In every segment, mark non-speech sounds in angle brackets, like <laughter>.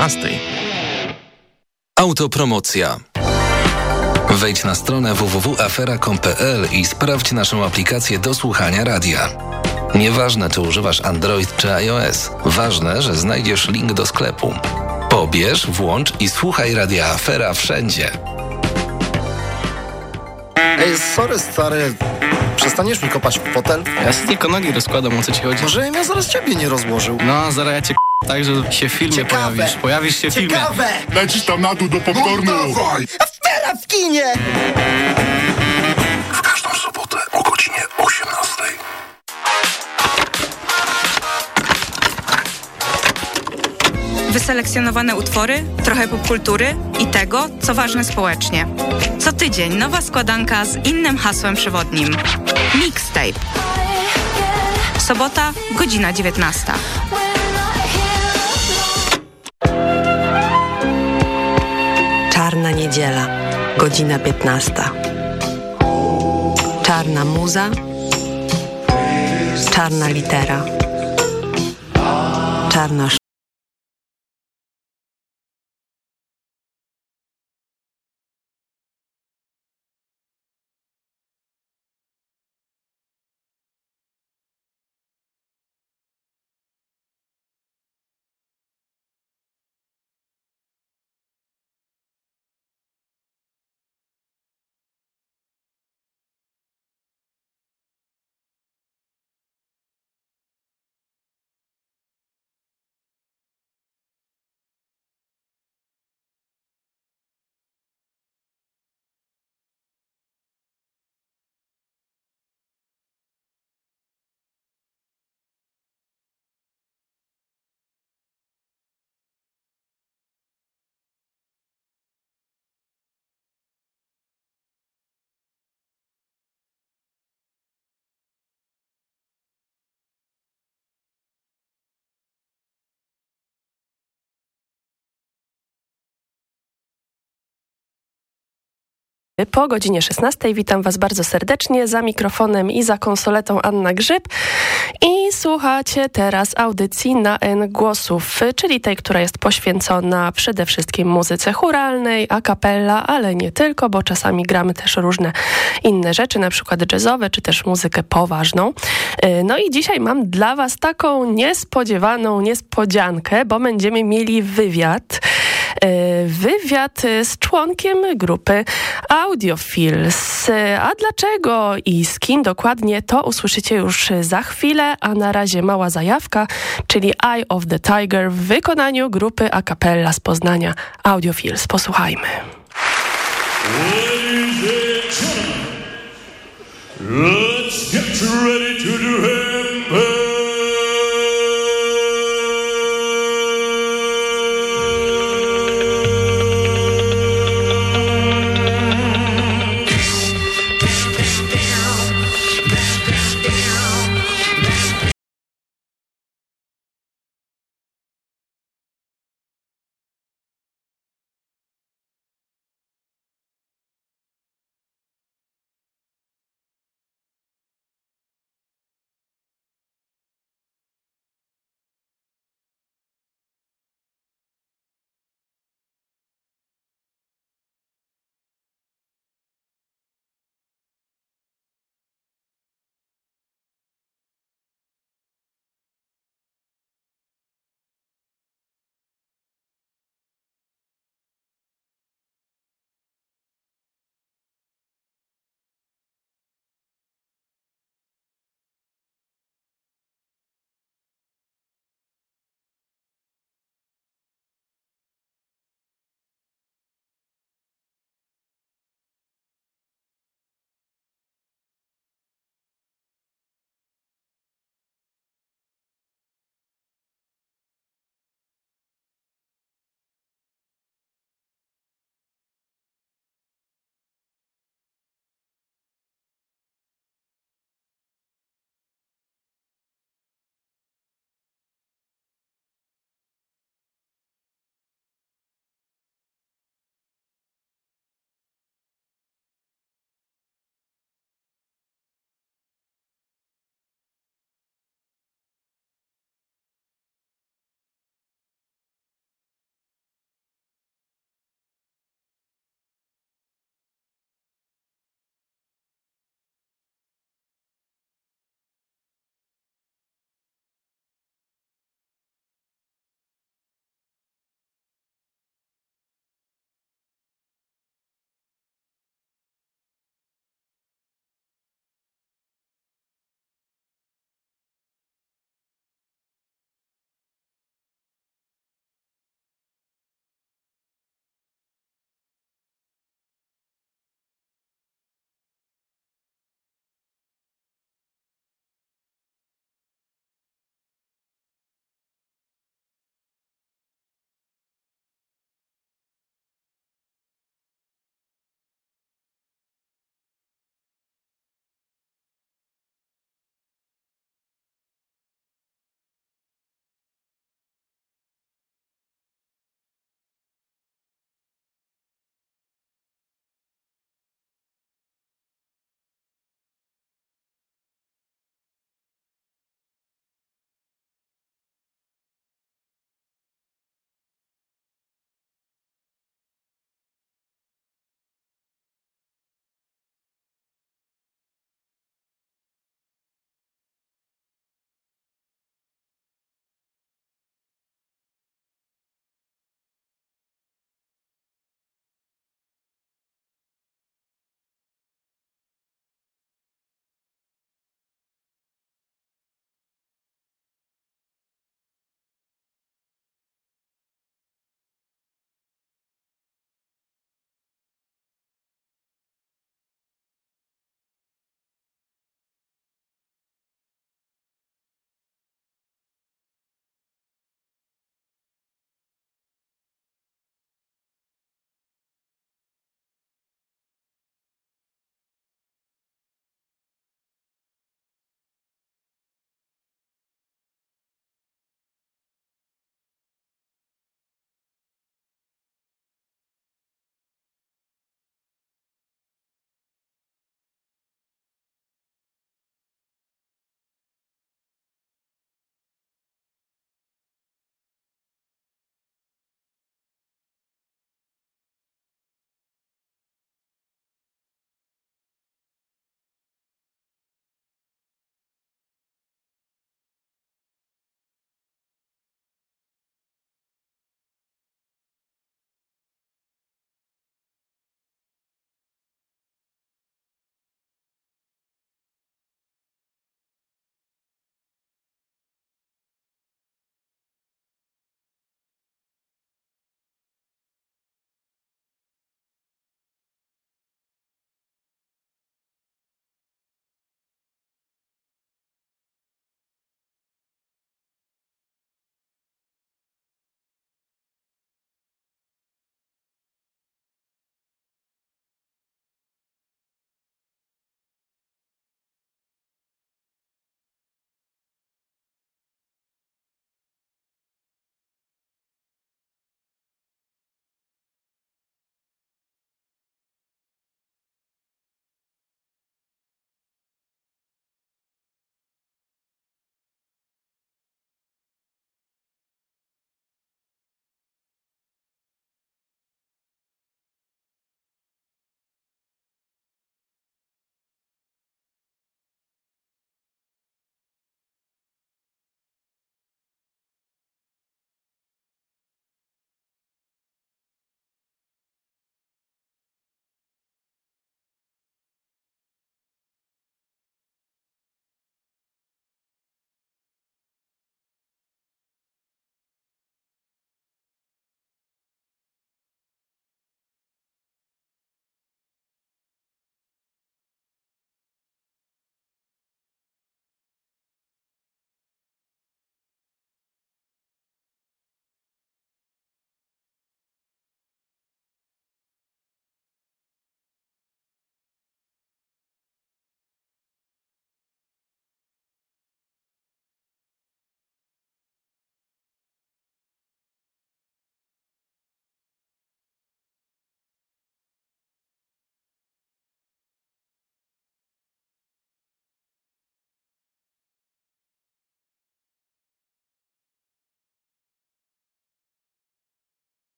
16. Autopromocja. Wejdź na stronę www.afera.com.pl i sprawdź naszą aplikację do słuchania radia. Nieważne, czy używasz Android czy iOS, ważne, że znajdziesz link do sklepu. Pobierz, włącz i słuchaj radia Afera wszędzie. Ej, sorry stary, przestaniesz mi kopać w fotel? Ja sobie tylko nogi rozkładam, o co ci chodzi? Może ja zaraz ciebie nie rozłożył. No, zaraz ja cię tak, że się w filmie Ciekawe. pojawisz. Pojawisz się w filmie. Ciekawe! Lecisz tam na dół do popcornu. Afera w kinie! W każdą sobotę o godzinie 18. Wyselekcjonowane utwory, trochę popkultury i tego, co ważne społecznie. Co tydzień nowa składanka z innym hasłem przewodnim. Mixtape. Sobota, godzina 19. niedziela, godzina 15. Czarna muza, czarna litera, czarna Po godzinie 16 witam Was bardzo serdecznie za mikrofonem i za konsoletą Anna Grzyb i słuchacie teraz audycji na N głosów, czyli tej, która jest poświęcona przede wszystkim muzyce churalnej, a cappella, ale nie tylko, bo czasami gramy też różne inne rzeczy, na przykład jazzowe, czy też muzykę poważną. Y, No i dzisiaj mam dla Was taką niespodziewaną niespodziankę, bo będziemy mieli wywiad wywiad z członkiem grupy Audiofils. A dlaczego i z kim dokładnie, to usłyszycie już za chwilę, a na razie mała zajawka, czyli Eye of the Tiger w wykonaniu grupy a cappella z Poznania Audiofils. Posłuchajmy. Let's get ready to do him.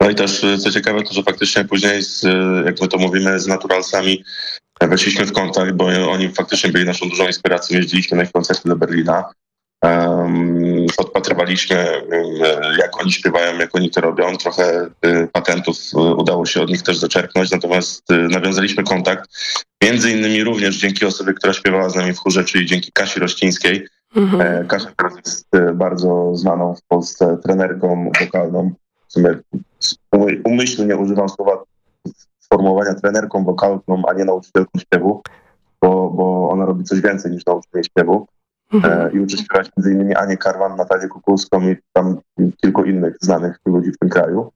No i też y, co ciekawe, to że faktycznie później, z, y, jak my to mówimy, z naturalsami weszliśmy w kontakt, bo oni faktycznie byli naszą dużą inspiracją. Jeździliśmy na ich koncerty do Berlina. Um, podpatrywaliśmy, um, jak oni śpiewają, jak oni to robią. Trochę y, patentów y, udało się od nich też zaczerpnąć, natomiast y, nawiązaliśmy kontakt. Między innymi również dzięki osobie, która śpiewała z nami w chórze, czyli dzięki Kasi Rościńskiej. Mhm. E, Kasia teraz jest e, bardzo znaną w Polsce trenerką wokalną. Sumie umy- umyślnie używam słowa sformułowania trenerką wokalną, a nie nauczycielką śpiewu, bo, bo ona robi coś więcej niż nauczenie śpiewu. Mhm. E, I uczy śpiewać między innymi Anię Karwan, Natalię Kukulską i tam kilku innych znanych ludzi w tym kraju.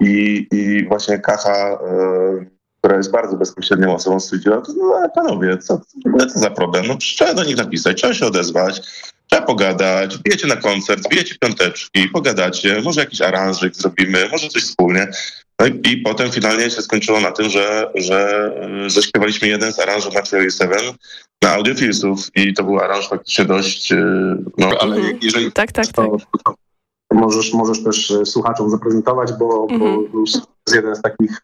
I, I właśnie Kacha, e, która jest bardzo bezpośrednią osobą, stwierdziła, no ale panowie, co, co za problem? No trzeba do nich napisać, trzeba się odezwać, trzeba pogadać, bijecie na koncert, bijecie piąteczki, pogadacie, może jakiś aranżyk zrobimy, może coś wspólnie. No i, i potem finalnie się skończyło na tym, że, że zaśpiewaliśmy jeden z aranżów na Cherry Seven na Audiofilsów i to był aranż faktycznie dość, e, no ale Mhm. jeżeli Tak, tak, tak. to, to możesz, możesz też e, słuchaczom zaprezentować, bo, Mhm. bo to jest jeden z takich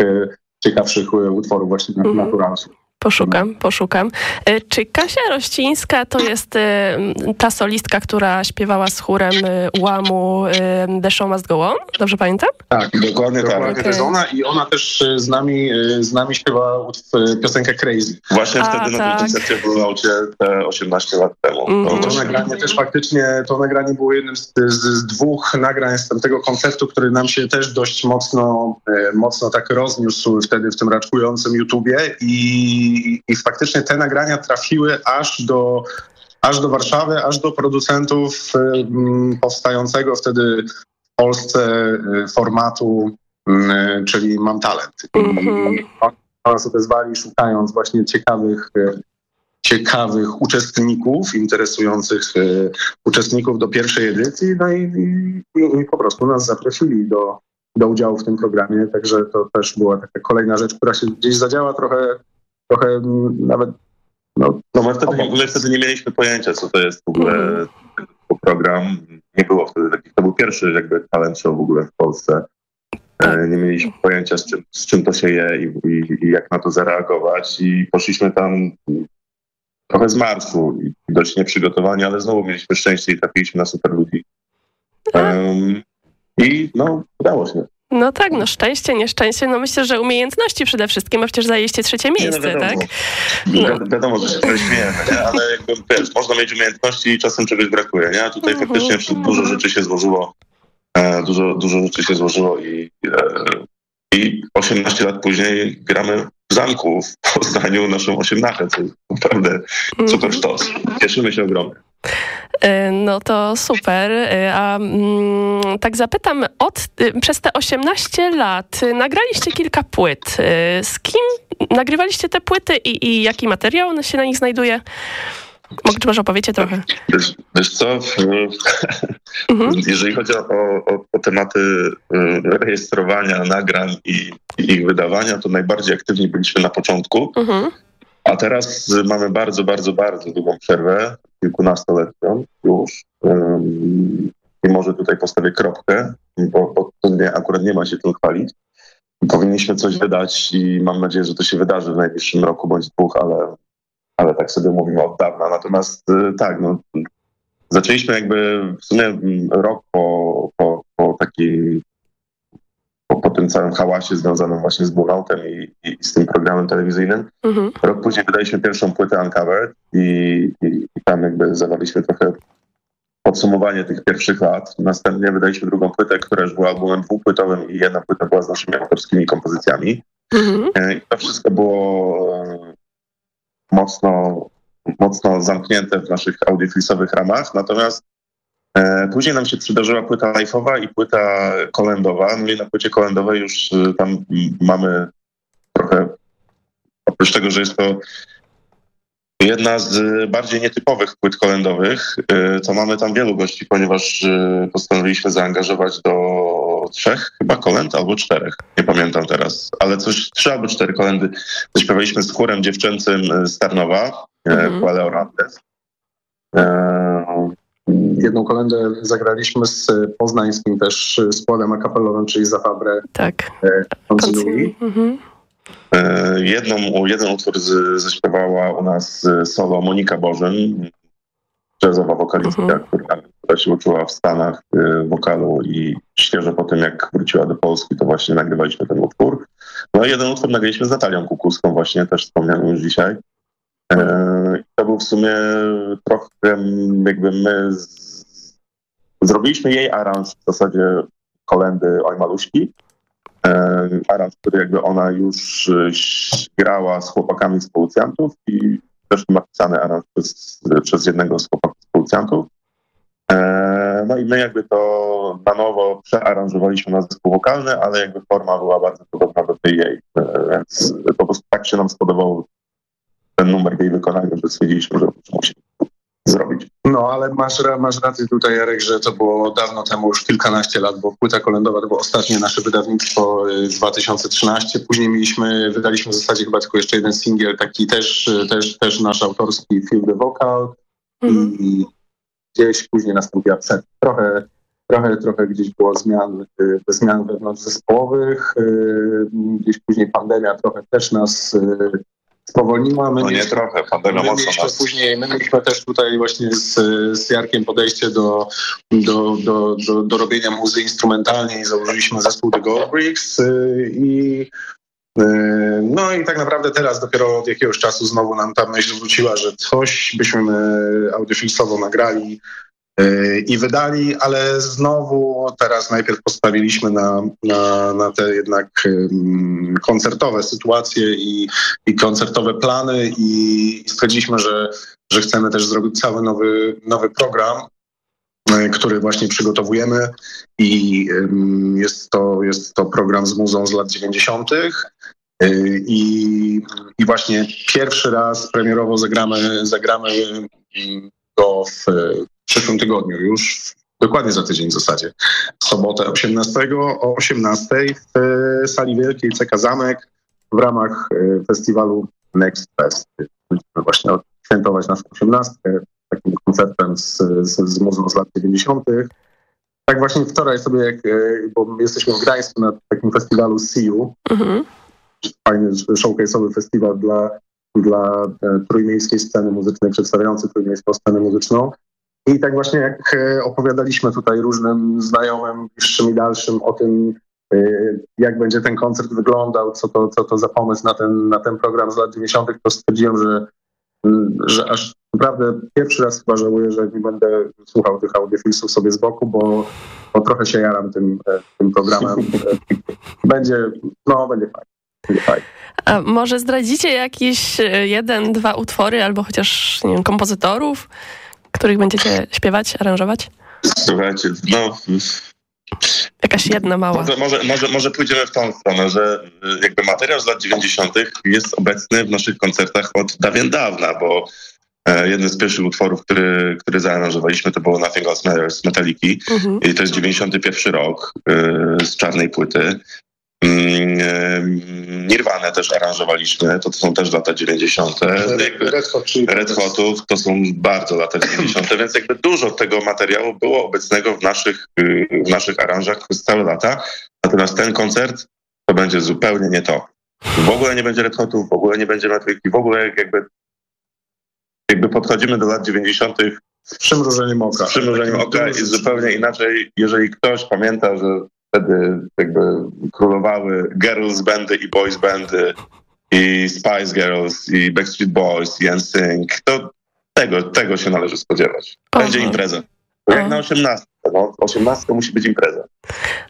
ciekawszych utworów właśnie na Mhm. naturalsu. Poszukam, poszukam. E, Czy Kasia Rościńska to jest e, ta solistka, która śpiewała z chórem e, Łamu The Show Must Go On? Dobrze pamiętam? Tak, Dokładnie tak. dokładnie Okej. to jest ona i ona też z nami, z nami e, piosenkę Crazy. Właśnie A, wtedy na tak. tym koncercie w Blumaucie te 18 lat temu. Mhm. To To nagranie też faktycznie, to nagranie było jednym z, z, z dwóch nagrań z tamtego koncertu, który nam się też dość mocno, mocno tak rozniósł wtedy w tym raczkującym YouTubie i, i faktycznie te nagrania trafiły aż do, aż do Warszawy, aż do producentów e, m, powstającego wtedy w Polsce e, formatu, e, czyli Mam Talent. I Mhm. oni odezwali szukając właśnie ciekawych ciekawych uczestników, interesujących uczestników do pierwszej edycji, no i, i, i po prostu nas zaprosili do, do udziału w tym programie, także to też była taka kolejna rzecz, która się gdzieś zadziała trochę, trochę mm, nawet no, No my wtedy, w ogóle wtedy nie mieliśmy pojęcia, co to jest w ogóle tego program. Nie było wtedy takich, to był pierwszy jakby talent show w ogóle w Polsce. E, Nie mieliśmy pojęcia, z czym, z czym to się je i, i, i jak na to zareagować i poszliśmy tam trochę z marszu i dość nieprzygotowani, ale znowu mieliśmy szczęście i trafiliśmy na super ludzi. Em, I no, udało się. No tak, no szczęście, nieszczęście, no myślę, że umiejętności przede wszystkim, bo przecież zajęliście trzecie Nie, no miejsce, tak? wiadomo. Wi- Wiadomo, że się śmiejemy, nie? ale jakby, wiesz, można mieć umiejętności i czasem czegoś brakuje, nie? A tutaj Mhm. faktycznie dużo rzeczy się złożyło, e, dużo, dużo rzeczy się złożyło i, e, i 18 lat później gramy w zamku w Poznaniu naszą osiemnachę, co jest naprawdę super Mhm. sztos. Cieszymy się ogromnie. E, No to super. E, A mm, tak zapytam, od, y, przez te 18 lat y, nagraliście kilka płyt. Y, Z kim nagrywaliście te płyty i, i jaki materiał się na nich znajduje? Czy może opowiecie trochę? Wiesz, wiesz co, <laughs> Mhm. jeżeli chodzi o, o, o tematy y, rejestrowania nagrań i, i ich wydawania, to najbardziej aktywni byliśmy na początku. Mhm. A teraz mamy bardzo, bardzo, bardzo długą przerwę, kilkunastoletnią już. I może tutaj postawię kropkę, bo, bo nie, akurat nie ma się tym chwalić. Powinniśmy coś wydać i mam nadzieję, że to się wydarzy w najbliższym roku bądź dwóch, ale, ale tak sobie mówimy od dawna. Natomiast y, tak, no, zaczęliśmy jakby w sumie mm, rok po, po, po takiej po, po tym całym hałasie związanym właśnie z Burnoutem i, i, i z tym programem telewizyjnym. Mhm. Rok później wydaliśmy pierwszą płytę Uncovered i, i, i tam jakby zawaliśmy trochę podsumowanie tych pierwszych lat. Następnie wydaliśmy drugą płytę, która już była albumem dwupłytowym i jedna płyta była z naszymi autorskimi kompozycjami. Mhm. E, I to wszystko było e, mocno, mocno zamknięte w naszych audiofilsowych ramach. Natomiast później nam się przydarzyła płyta live'owa i płyta kolendowa. No i na płycie kolendowej już e, tam mm, mamy trochę, oprócz tego, że jest to jedna z bardziej nietypowych płyt kolendowych, y, to mamy tam wielu gości, ponieważ y, postanowiliśmy zaangażować do trzech chyba kolęd albo czterech, nie pamiętam teraz, ale coś, trzy albo cztery kolendy zaśpiewaliśmy z chórem dziewczęcym z Tarnowa. Quale Orantes. E, jedną kolendę zagraliśmy z poznańskim też składem akapelowym, czyli Zafabre. Tak. Koncinui. Mhm. E, Jedną, jeden utwór z, zaśpiewała u nas e, solo Monika Bożyn, jazzowa wokalistka, Mhm. która, która się uczyła w Stanach e, wokalu i świeżo po tym, jak wróciła do Polski, to właśnie nagrywaliśmy ten utwór. No i jeden utwór nagraliśmy z Natalią Kukuską właśnie, też wspomniałem już dzisiaj. E, To był w sumie trochę jakby my z, zrobiliśmy jej aranż w zasadzie kolendy Oj Maluśki. E, aranż, który jakby ona już e, grała z chłopakami z policjantów i też napisany aranż przez, przez jednego z chłopaków z policjantów. No i my jakby to na nowo przearanżowaliśmy na zespół wokalny, ale jakby forma była bardzo podobna do tej jej, więc po prostu tak się nam spodobał ten numer w jej wykonaniu, że stwierdziliśmy, że musimy zrobić. No, ale masz, masz rację tutaj, Jarek, że to było dawno temu, już kilkanaście lat, bo płyta kolendowa to było ostatnie nasze wydawnictwo y, z 2013. Później mieliśmy, wydaliśmy w zasadzie chyba tylko jeszcze jeden singiel, taki też, y, też, też nasz autorski Feel the Vocal Mhm. i gdzieś później nastąpiła przed. Trochę, trochę, trochę gdzieś było zmian, y, zmian wewnątrz zespołowych, y, gdzieś później pandemia trochę też nas y, spowolniła. My No nie mieliśmy- trochę, pandemia mocno mieliśmy nas... później, my mieliśmy też tutaj właśnie z, z Jarkiem podejście do, do, do, do, do robienia muzy instrumentalnej. Założyliśmy zespół The Gold Bricks y, i y, no i tak naprawdę teraz dopiero od jakiegoś czasu znowu nam ta myśl wróciła, że coś byśmy y, audiofilsowo nagrali i wydali, ale znowu teraz najpierw postawiliśmy na, na, na te jednak koncertowe sytuacje i, i koncertowe plany i stwierdziliśmy, że, że chcemy też zrobić cały nowy, nowy program, y, który właśnie przygotowujemy i jest to, jest to program z muzą z lat 90. y, I, I właśnie pierwszy raz premierowo zagramy, zagramy go w przyszłym tygodniu, już dokładnie za tydzień w zasadzie. W sobotę 18 o 18 w e, sali wielkiej CK Zamek w ramach e, festiwalu Next Fest. Będziemy właśnie świętować naszą 18 takim koncertem z, z, z muzą z lat 90. Tak właśnie wczoraj sobie, jak, e, bo jesteśmy w Gdańsku na takim festiwalu See You, Mhm. fajny showcase'owy festiwal dla, dla trójmiejskiej sceny muzycznej, przedstawiający trójmiejską scenę muzyczną. I tak właśnie jak e, opowiadaliśmy tutaj różnym znajomym, bliższym i dalszym o tym, e, jak będzie ten koncert wyglądał, co to, co to za pomysł na ten, na ten program z lat 90., to stwierdziłem, że, że aż naprawdę pierwszy raz chyba żałuję, że nie będę słuchał tych audiofilsów sobie z boku, bo, bo trochę się jaram tym, e, tym programem. <laughs> Będzie, no, będzie fajnie. A może zdradzicie jakiś e, jeden, dwa utwory albo chociaż nie wiem, kompozytorów, których będziecie śpiewać, aranżować? Słuchajcie, no Jakaś jedna mała. może, może, może, może pójdziemy w tą stronę, że y, jakby materiał z lat 90. jest obecny w naszych koncertach od dawien dawna, bo e, jeden z pierwszych utworów, który, który zaaranżowaliśmy, to było Nothing Else Matters z Metaliki. Mhm. I to jest 91 rok y, z czarnej płyty. Mm, Nirvanę też aranżowaliśmy, to, to są też lata 90. Jakby Red. Hotów to są bardzo lata <clears throat> 90., więc jakby dużo tego materiału było obecnego w naszych, y, w naszych aranżach przez całe lata. Natomiast ten koncert to będzie zupełnie nie to. W ogóle nie będzie Red Hotów, w ogóle nie będzie Metaliki, w ogóle jakby, jakby podchodzimy do lat 90. Z przymrużeniem oka. z przymrużeniem oka i zupełnie inaczej, jeżeli ktoś pamięta, że wtedy jakby królowały girls bandy i boys bandy i Spice Girls i Backstreet Boys i NSYNC, to tego, tego się należy spodziewać. Będzie Aha. impreza. Jak na 18. No, 18 musi być impreza.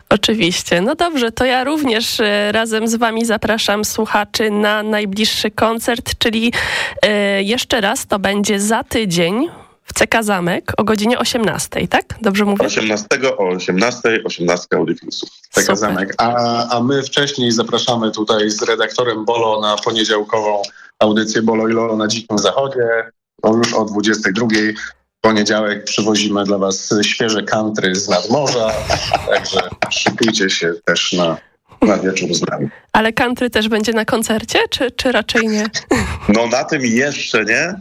Oczywiście. No dobrze, to ja również e, razem z wami zapraszam słuchaczy na najbliższy koncert, czyli e, jeszcze raz to będzie za tydzień w CK Zamek o godzinie 18, tak? Dobrze mówię? 18 o 18, 18 audiofilsów. Taka Super. zamek. A, a my wcześniej zapraszamy tutaj z redaktorem Bolo na poniedziałkową audycję Bolo i Lolo na Dzikim Zachodzie. To już o 22 poniedziałek przywozimy dla was świeże country z nadmorza, <laughs> także szykujcie się też na, na wieczór z nami. Ale country też będzie na koncercie, czy, czy raczej nie? No na tym jeszcze nie,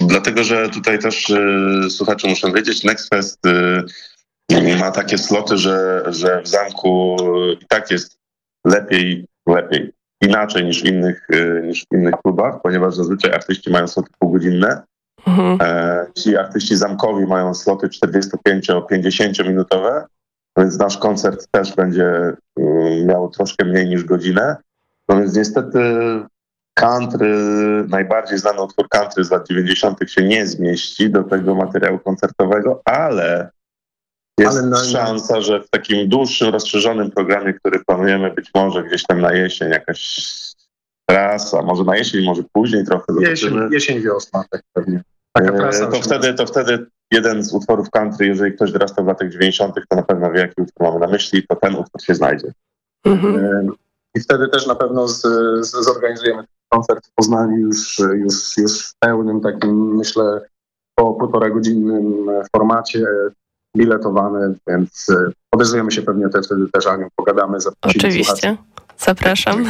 dlatego, że tutaj też y, słuchacze muszą wiedzieć, Nextfest y, ma takie sloty, że, że w zamku i tak jest lepiej, lepiej, inaczej niż w innych, y, niż w innych klubach, ponieważ zazwyczaj artyści mają sloty półgodzinne. Mhm. E, ci artyści zamkowi mają sloty 45-50 minutowe, więc nasz koncert też będzie y, miał troszkę mniej niż godzinę. No więc niestety country, najbardziej znany utwór country z lat 90. się nie zmieści do tego materiału koncertowego, ale jest Ale na- szansa, że w takim dłuższym, rozszerzonym programie, który planujemy być może gdzieś tam na jesień, jakaś trasa, może na jesień, może później trochę Jesień, zobaczymy. jesień wiosna, tak pewnie. Taka E, trasa to wtedy, to wtedy jeden z utworów country, jeżeli ktoś wyrastał w latach 90., to na pewno wie, jaki utwór mamy na myśli, to ten utwór się znajdzie. Mhm. E, I wtedy też na pewno z, z, zorganizujemy koncert w Poznaniu już, już, już w pełnym takim, myślę, po półtora godzinnym formacie biletowany, więc e, odezwiemy się pewnie te, wtedy też Anią, pogadamy, słuchaczy. Oczywiście. Zapraszam.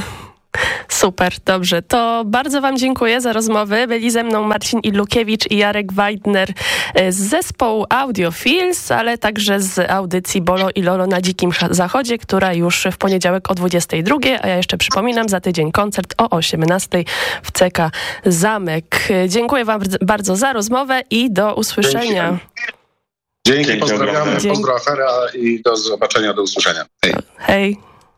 Super, dobrze. To bardzo Wam dziękuję za rozmowy. Byli ze mną Marcin Ilukiewicz i Jarek Weidner e, z zespołu Audiofils, ale także z audycji Bolo i Lolo na Dzikim Zachodzie, która już w poniedziałek o 22, a ja jeszcze przypominam, za tydzień koncert o 18 w CK Zamek. Dziękuję Wam bardzo za rozmowę i do usłyszenia. Dzięki, Dzięki pozdrawiamy. Dzięki. pozdro afera i do zobaczenia, do usłyszenia. Hej. Hej.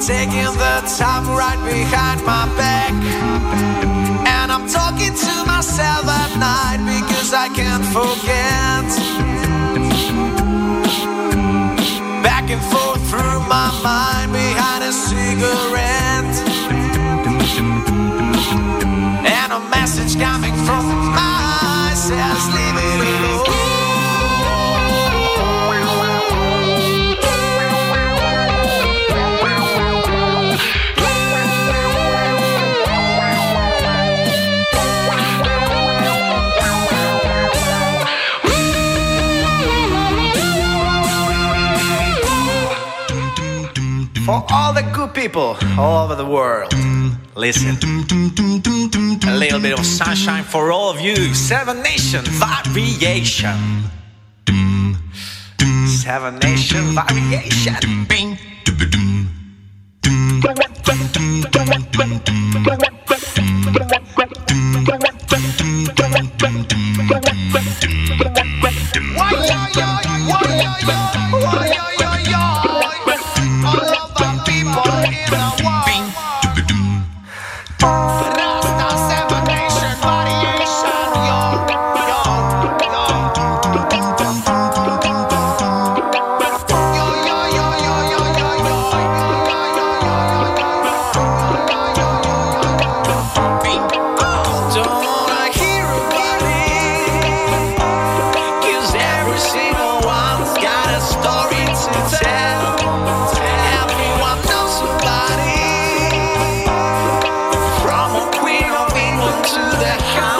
Taking the time right behind my back. And I'm talking to myself at night because I can't forget. Back and forth through my mind behind a cigarette. And a message coming from my says For all the good people all over the world, listen. A little bit of sunshine for all of you. Seven Nation Variation. Seven Nation Variation. Why, why, to the house.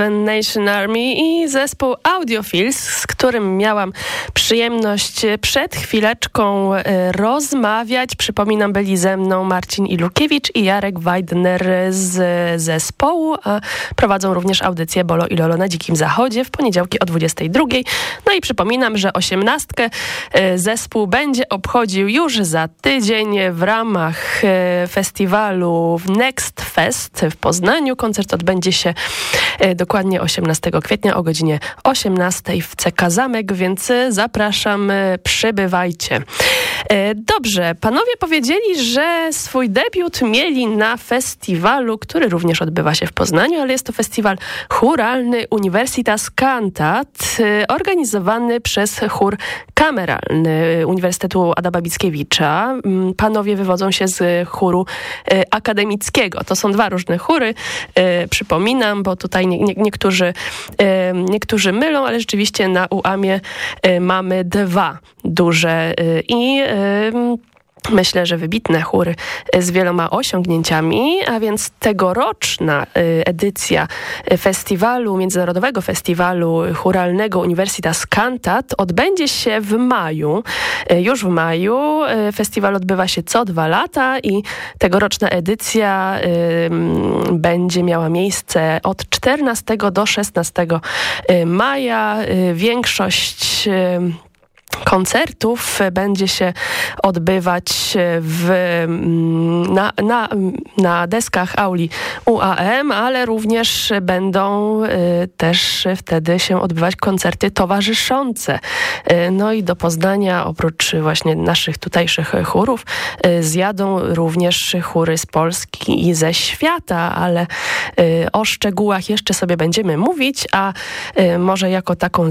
Seven Nation Army i zespół Audiophils, z którym miałam przyjemność przed chwileczką e, rozmawiać. Przypominam, byli ze mną Marcin Ilukiewicz i Jarek Weidner z zespołu, a prowadzą również audycję Bolo i Lolo na Dzikim Zachodzie w poniedziałki o 22. No i przypominam, że osiemnastkę e, zespół będzie obchodził już za tydzień w ramach e, festiwalu Next Fest w Poznaniu. Koncert odbędzie się dokładnie 18 kwietnia o godzinie 18 w CK Zamek, więc zapraszam, przybywajcie. Dobrze, panowie powiedzieli, że swój debiut mieli na festiwalu, który również odbywa się w Poznaniu, ale jest to festiwal churalny Universitas Cantat, organizowany przez chór kameralny Uniwersytetu Adama Mickiewicza. Panowie wywodzą się z chóru akademickiego. To są dwa różne chóry, przypominam, bo tutaj nie, nie, niektórzy, niektórzy mylą, ale rzeczywiście na UAMie mamy dwa duże i Myślę, że wybitne chóry z wieloma osiągnięciami, a więc tegoroczna edycja festiwalu, Międzynarodowego Festiwalu Churalnego Universitas Cantat odbędzie się w maju. Już w maju. Festiwal odbywa się co dwa lata i tegoroczna edycja będzie miała miejsce od 14 do 16 maja. Większość koncertów będzie się odbywać w, mm, na, na, na deskach auli UAM, ale również będą y, też wtedy się odbywać koncerty towarzyszące. No i do Poznania oprócz właśnie naszych tutejszych chórów zjadą również chóry z Polski i ze świata, ale o szczegółach jeszcze sobie będziemy mówić, a może jako taką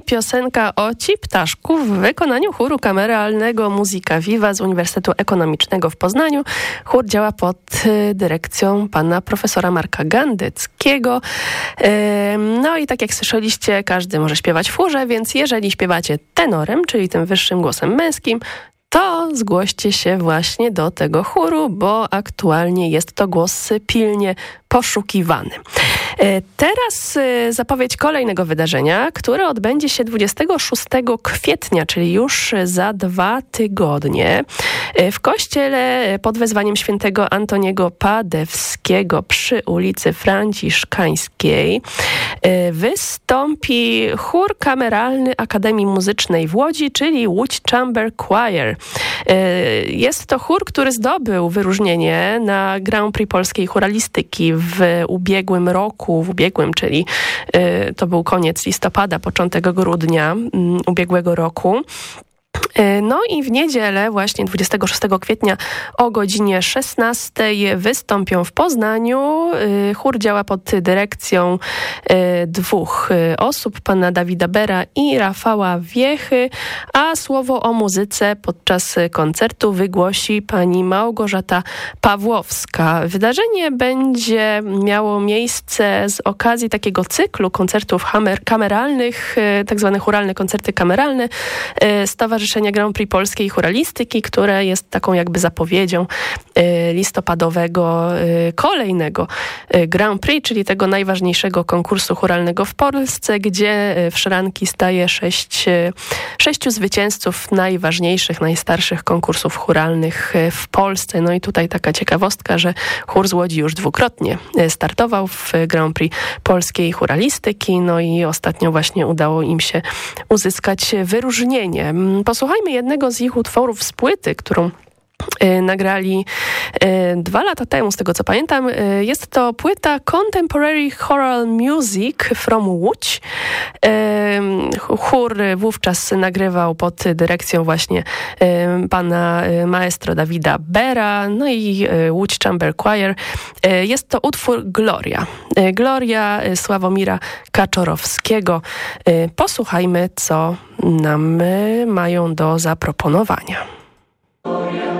piosenka o ci ptaszku w wykonaniu chóru kameralnego Muzyka Viva z Uniwersytetu Ekonomicznego w Poznaniu. Chór działa pod y, dyrekcją pana profesora Marka Gandyckiego. No i tak jak słyszeliście, każdy może śpiewać w chórze, więc jeżeli śpiewacie tenorem, czyli tym wyższym głosem męskim, to zgłoście się właśnie do tego chóru, bo aktualnie jest to głos pilnie poszukiwany. E, teraz e, zapowiedź kolejnego wydarzenia, które odbędzie się 26 kwietnia, czyli już za dwa tygodnie e, w kościele pod wezwaniem świętego Antoniego Padewskiego przy ulicy Franciszkańskiej wystąpi chór kameralny Akademii Muzycznej w Łodzi, czyli Łódź Chamber Choir. Jest to chór, który zdobył wyróżnienie na Grand Prix Polskiej Choralistyki w ubiegłym roku, w ubiegłym, czyli y, to był koniec listopada, początek grudnia mm, ubiegłego roku. E, no i w niedzielę, właśnie 26 kwietnia o godzinie 16 wystąpią w Poznaniu. E, chór działa pod dyrekcją e, dwóch osób, pana Dawida Bera i Rafała Wiechy, a słowo o muzyce podczas koncertu wygłosi pani Małgorzata Pawłowska. Wydarzenie będzie miało miejsce z okazji takiego cyklu koncertów kameralnych, tak zwane churalne koncerty kameralne, Stowarzyszenia Stowarzyszenia Grand Prix Polskiej Choralistyki, które jest taką jakby zapowiedzią y, listopadowego y, kolejnego y, Grand Prix, czyli tego najważniejszego konkursu choralnego w Polsce, gdzie w szranki staje sześć, sześciu zwycięzców najważniejszych, najstarszych konkursów choralnych w Polsce. No i tutaj taka ciekawostka, że chór z Łodzi już dwukrotnie startował w Grand Prix Polskiej Choralistyki, no i ostatnio właśnie udało im się uzyskać wyróżnienie. Posłuchajmy jednego z ich utworów z płyty, którą y, nagrali y, dwa lata temu, z tego co pamiętam. Y, jest to płyta Contemporary Choral Music from Łódź. Chór wówczas nagrywał pod dyrekcją właśnie pana maestro Dawida Bera, no i Łódź Chamber Choir. Jest to utwór Gloria. Gloria Sławomira Kaczorowskiego. Posłuchajmy, co nam mają do zaproponowania. Gloria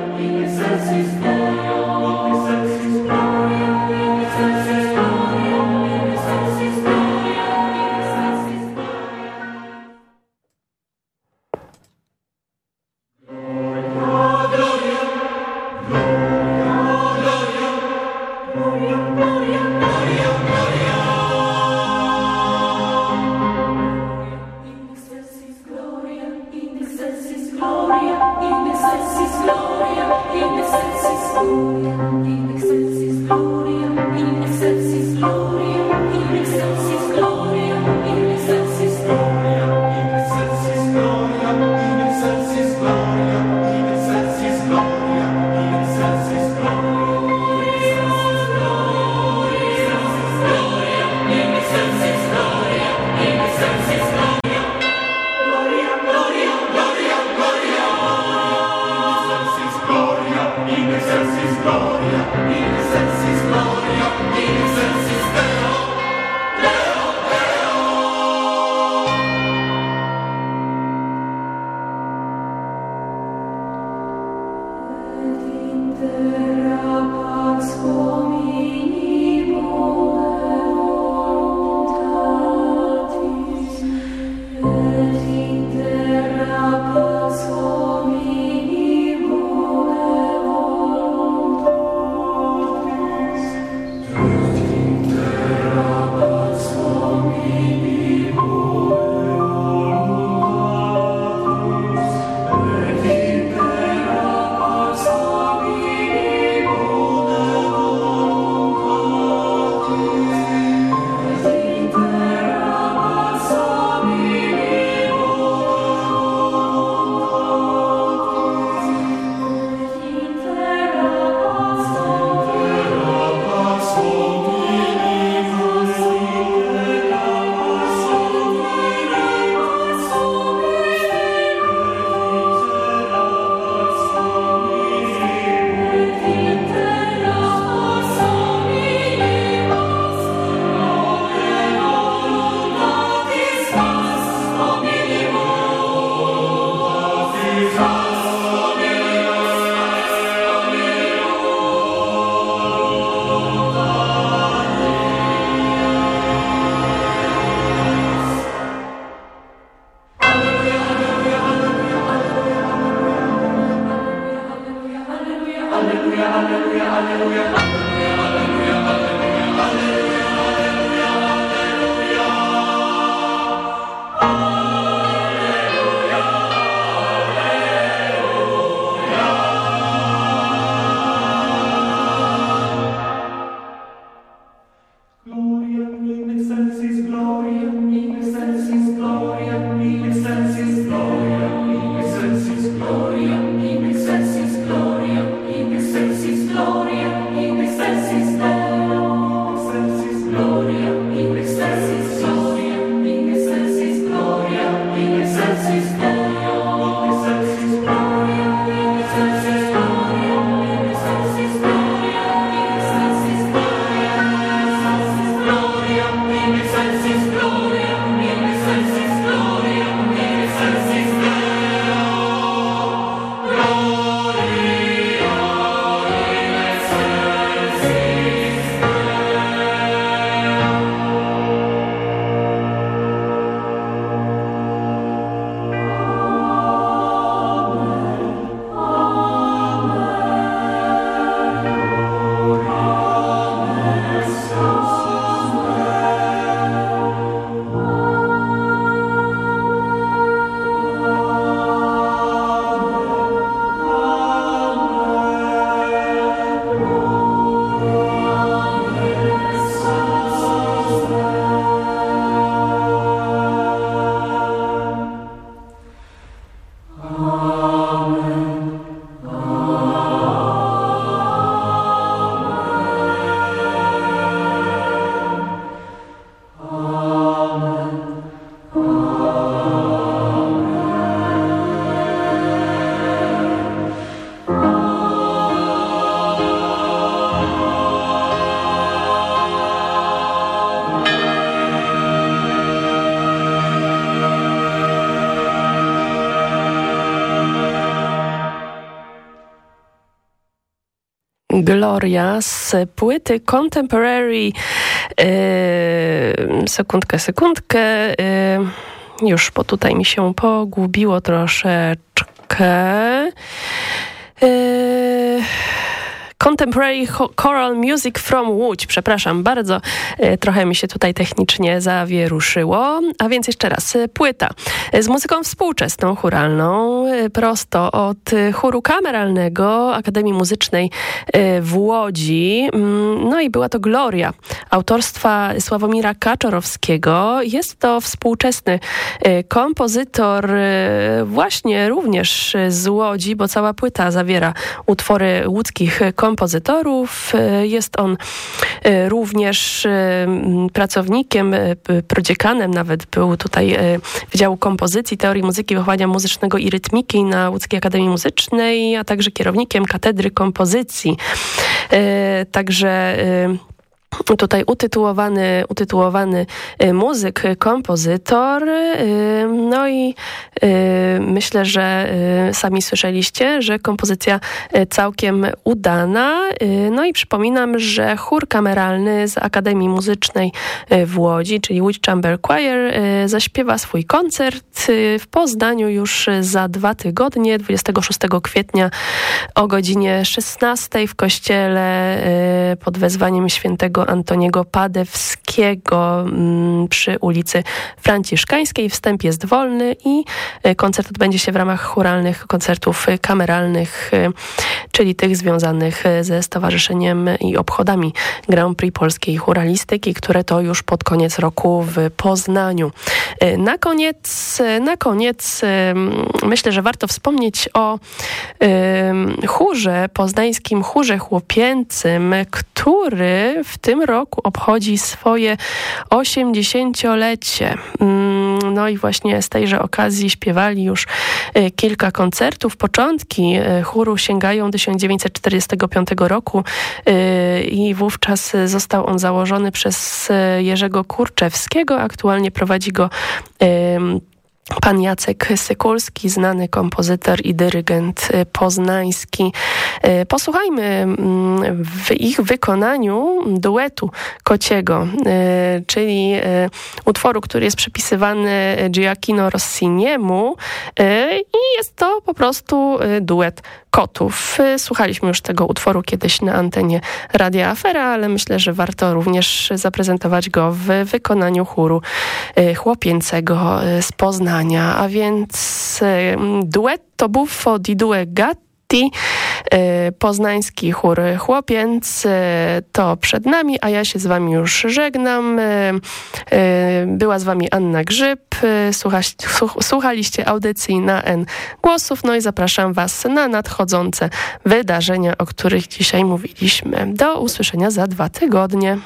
z płyty Contemporary. Yy, sekundkę, sekundkę. Yy, już, bo tutaj mi się pogubiło troszeczkę. Yy, Contemporary Choral Music from Łódź. Przepraszam bardzo, e, trochę mi się tutaj technicznie zawieruszyło. A więc jeszcze raz, e, płyta z muzyką współczesną, churalną, e, prosto od chóru kameralnego Akademii Muzycznej w Łodzi. Mm, no i była to Gloria, autorstwa Sławomira Kaczorowskiego. Jest to współczesny kompozytor właśnie również z Łodzi, bo cała płyta zawiera utwory łódzkich kompozytorów, kompozytorów. E, jest on e, również e, pracownikiem, prodziekanem nawet był tutaj Wydziału Kompozycji, Teorii Muzyki, Wychowania Muzycznego i Rytmiki na Łódzkiej Akademii Muzycznej, a także kierownikiem Katedry Kompozycji. Także tutaj utytułowany, utytułowany y, muzyk, kompozytor. Y, no i y, myślę, że sami słyszeliście, że kompozycja całkiem udana. No i przypominam, że chór kameralny z Akademii Muzycznej w Łodzi, czyli Łódź Chamber Choir, zaśpiewa swój koncert w Poznaniu już za dwa tygodnie, 26 kwietnia o godzinie 16 w kościele pod wezwaniem świętego Antoniego Padewskiego mm, przy ulicy Franciszkańskiej. Wstęp jest wolny i e, koncert odbędzie się w ramach churalnych koncertów kameralnych, e, czyli tych związanych e, ze Stowarzyszeniem i obchodami Grand Prix Polskiej Churalistyki, które to już pod koniec roku w Poznaniu. Na koniec, na koniec myślę, że warto wspomnieć o chórze, poznańskim chórze chłopięcym, który w tym tym roku obchodzi swoje 80-lecie. Mm, no i właśnie z tejże okazji śpiewali już e, kilka koncertów. Początki e, chóru sięgają 1945 roku e, i wówczas został on założony przez Jerzego Kurczewskiego. Aktualnie prowadzi go Pan Jacek Sykulski, znany kompozytor i dyrygent poznański. Y, posłuchajmy mm, w ich wykonaniu duetu Kociego, y, czyli utworu, który jest przypisywany Giacchino Rossiniemu i jest to po prostu duet kotów. Y, Słuchaliśmy już tego utworu kiedyś na antenie Radia Afera, ale myślę, że warto również zaprezentować go w wykonaniu chóru y, chłopięcego y, z Poznania. A więc y, duetto buffo di due gatti y, poznański chór chłopiec y, to przed nami, a ja się z wami już żegnam. Y, Była z wami Anna Grzyb. Słucha, słuch- słuchaliście audycji na N głosów, no i zapraszam was na nadchodzące wydarzenia, o których dzisiaj mówiliśmy. Do usłyszenia za dwa tygodnie.